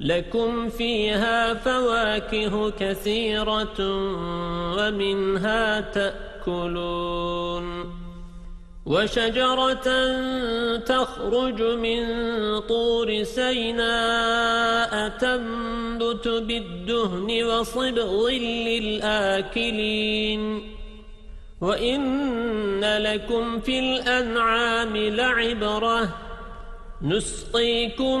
لكم فيها فواكه كثيرة ومنها تأكلون. وشجرة تخرج من طور سيناء تنبت بالدهن وصبغ للآكلين. وإن لكم في الأنعام لعبرة. نسقيكم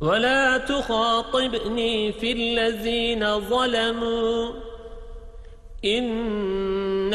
ولا تخاطبني في الذين ظلموا إن